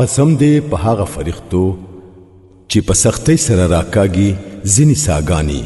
قسم دې په هغه فرښتو چې په سختۍ سره راکاږي ځینې ساګانی